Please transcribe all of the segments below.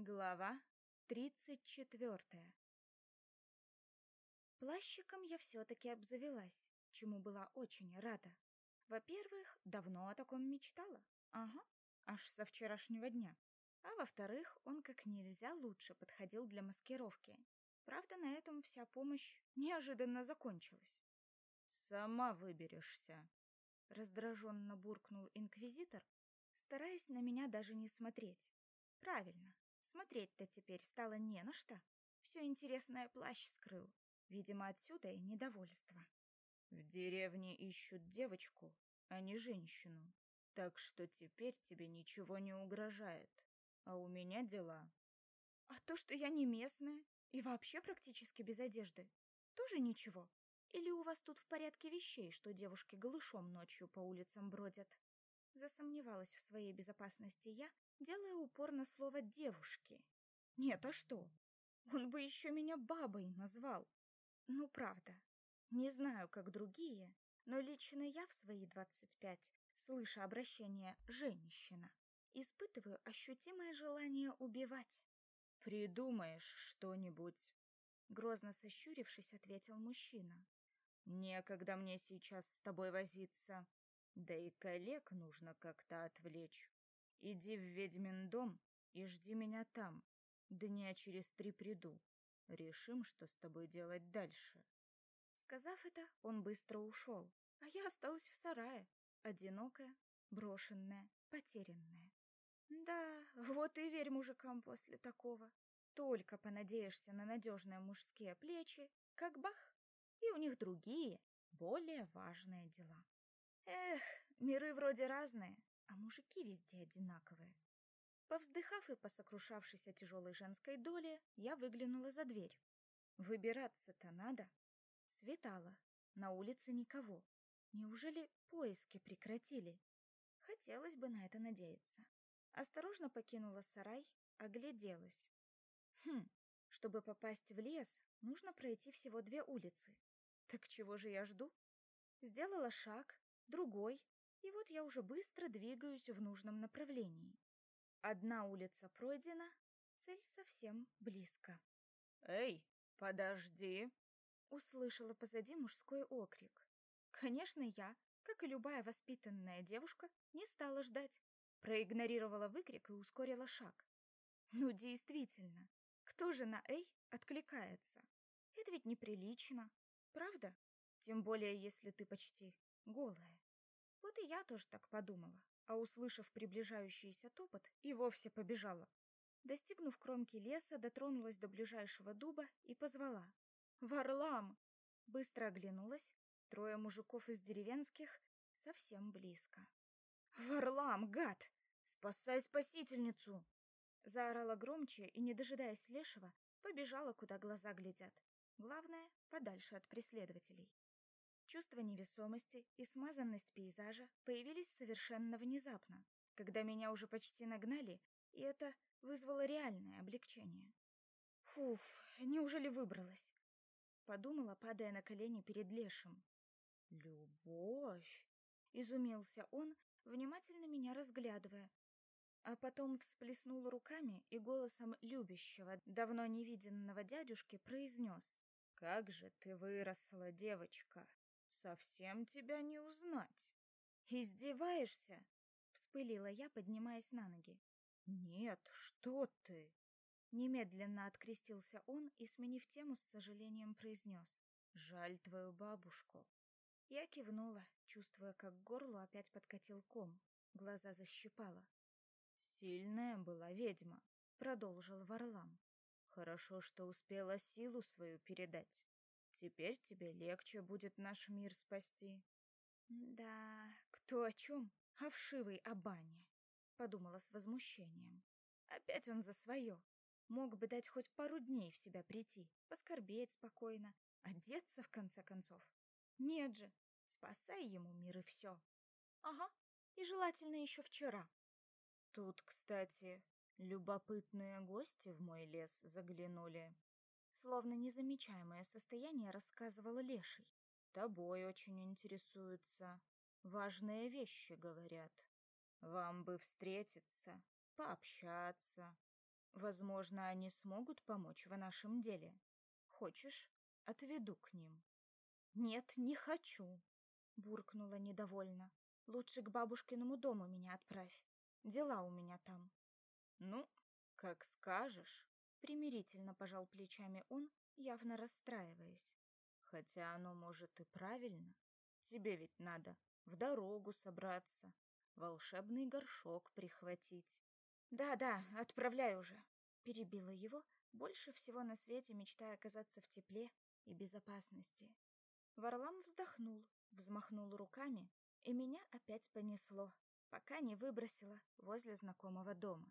Глава тридцать четвертая Плащиком я все-таки обзавелась, чему была очень рада. Во-первых, давно о таком мечтала. Ага, аж со вчерашнего дня. А во-вторых, он как нельзя лучше подходил для маскировки. Правда, на этом вся помощь неожиданно закончилась. «Сама выберешься», — раздраженно буркнул инквизитор, стараясь на меня даже не смотреть. «Правильно, смотреть-то теперь стало не на что. Все интересное плащ скрыл. Видимо, отсюда и недовольство». «В деревне ищут девочку, а не женщину, так что теперь тебе ничего не угрожает, а у меня дела». «А то, что я не местная и вообще практически без одежды, тоже ничего?» Или у вас тут в порядке вещей, что девушки голышом ночью по улицам бродят? Засомневалась в своей безопасности я, делая упор на слово «девушки». Нет, а что? Он бы еще меня бабой назвал. Ну, правда. Не знаю, как другие, но лично я в свои двадцать пять, слыша обращение «женщина», испытываю ощутимое желание убивать. «Придумаешь что-нибудь», — грозно сощурившись, ответил мужчина. Некогда мне сейчас с тобой возиться. Да и коллег нужно как-то отвлечь. Иди в ведьмин дом и жди меня там. Дня через три приду. Решим, что с тобой делать дальше. Сказав это, он быстро ушел, а я осталась в сарае, одинокая, брошенная, потерянная. Да, вот и верь мужикам после такого. Только понадеешься на надежные мужские плечи, как бах, и у них другие, более важные дела. Эх, миры вроде разные, а мужики везде одинаковые. Повздыхав и посокрушавшись о тяжелой женской доле, я выглянула за дверь. Выбираться-то надо. Светало, на улице никого. Неужели поиски прекратили? Хотелось бы на это надеяться. Осторожно покинула сарай, огляделась. Хм, чтобы попасть в лес, нужно пройти всего две улицы. Так чего же я жду? Сделала шаг, другой, и вот я уже быстро двигаюсь в нужном направлении. Одна улица пройдена, цель совсем близко. «Эй, подожди!» Услышала позади мужской окрик. Конечно, я, как и любая воспитанная девушка, не стала ждать. Проигнорировала выкрик и ускорила шаг. Ну, действительно, кто же на «эй» откликается? Это ведь неприлично. Правда? Тем более, если ты почти голая. Вот и я тоже так подумала, а услышав приближающийся топот, и вовсе побежала. Достигнув кромки леса, дотронулась до ближайшего дуба и позвала. «Варлам!» Быстро оглянулась. Трое мужиков из деревенских совсем близко. «Варлам, гад! Спасай спасительницу!» Заорала громче и, не дожидаясь лешего, побежала, куда глаза глядят. Главное, подальше от преследователей. Чувство невесомости и смазанность пейзажа появились совершенно внезапно, когда меня уже почти нагнали, и это вызвало реальное облегчение. Фуф, неужели выбралась? Подумала, падая на колени перед лешим. Любовь! Изумился он, внимательно меня разглядывая, а потом всплеснул руками и голосом любящего, давно невиденного дядюшки произнес. Как же ты выросла, девочка. Совсем тебя не узнать. Издеваешься? Вспылила я, поднимаясь на ноги. Нет, что ты? Немедленно открестился он и, сменив тему, с сожалением произнес. Жаль твою бабушку. Я кивнула, чувствуя, как к горлу опять подкатил ком. Глаза защипала. Сильная была ведьма, продолжил Варлам. Хорошо, что успела силу свою передать. Теперь тебе легче будет наш мир спасти. Да, кто о чем? О вшивой Абане, подумала с возмущением. Опять он за свое. Мог бы дать хоть пару дней в себя прийти, поскорбеть спокойно, одеться в конце концов. Нет же, спасай ему мир и все. Ага, и желательно еще вчера. Тут, кстати, Любопытные гости в мой лес заглянули. Словно незамечаемое состояние рассказывала Леший. Тобой очень интересуются. Важные вещи говорят. Вам бы встретиться, пообщаться. Возможно, они смогут помочь в нашем деле. Хочешь, отведу к ним?» «Нет, не хочу», — буркнула недовольно. «Лучше к бабушкиному дому меня отправь. Дела у меня там». «Ну, как скажешь», — примирительно пожал плечами он, явно расстраиваясь. «Хотя оно, может, и правильно. Тебе ведь надо в дорогу собраться, волшебный горшок прихватить. «Да-да, отправляй уже!» Перебила его, больше всего на свете мечтая оказаться в тепле и безопасности. Варлам вздохнул, взмахнул руками, и меня опять понесло, пока не выбросило возле знакомого дома.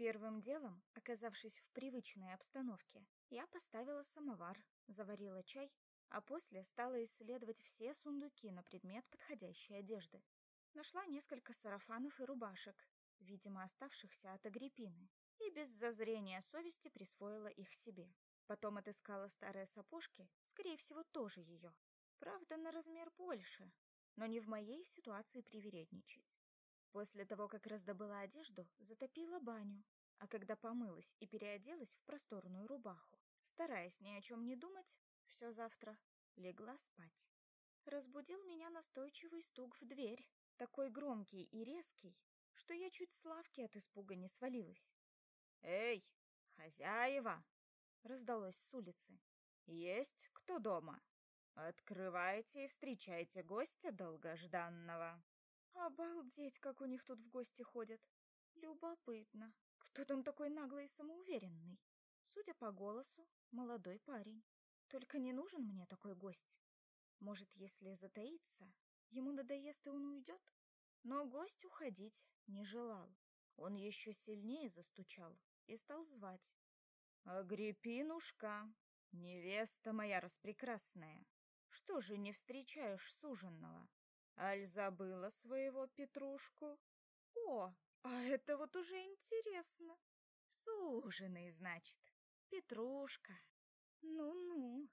Первым делом, оказавшись в привычной обстановке, я поставила самовар, заварила чай, а после стала исследовать все сундуки на предмет подходящей одежды. Нашла несколько сарафанов и рубашек, видимо, оставшихся от Агриппины, и без зазрения совести присвоила их себе. Потом отыскала старые сапожки, скорее всего, тоже ее. Правда, на размер больше, но не в моей ситуации привередничать. После того, как раздобыла одежду, затопила баню, а когда помылась и переоделась в просторную рубаху, стараясь ни о чем не думать, все завтра, легла спать. Разбудил меня настойчивый стук в дверь, такой громкий и резкий, что я чуть с лавки от испуга не свалилась. «Эй, хозяева!» — раздалось с улицы. «Есть кто дома? Открывайте и встречайте гостя долгожданного». Обалдеть, как у них тут в гости ходят. Любопытно, кто там такой наглый и самоуверенный? Судя по голосу, молодой парень. Только не нужен мне такой гость. Может, если затаиться, ему надоест и он уйдет? Но гость уходить не желал. Он еще сильнее застучал и стал звать. «Агриппинушка, невеста моя распрекрасная, что же не встречаешь суженного? Аль забыла своего Петрушку?» «О, а это вот уже интересно. Суженый, значит. Петрушка. Ну-ну,